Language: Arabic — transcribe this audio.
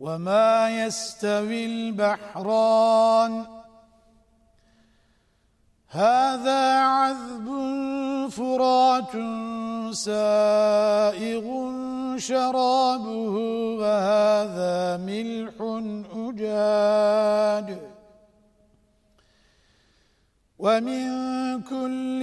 وما يستوي البحران. هذا عذب فرات سائغ شرابه وهذا ملح أجاد ومن كل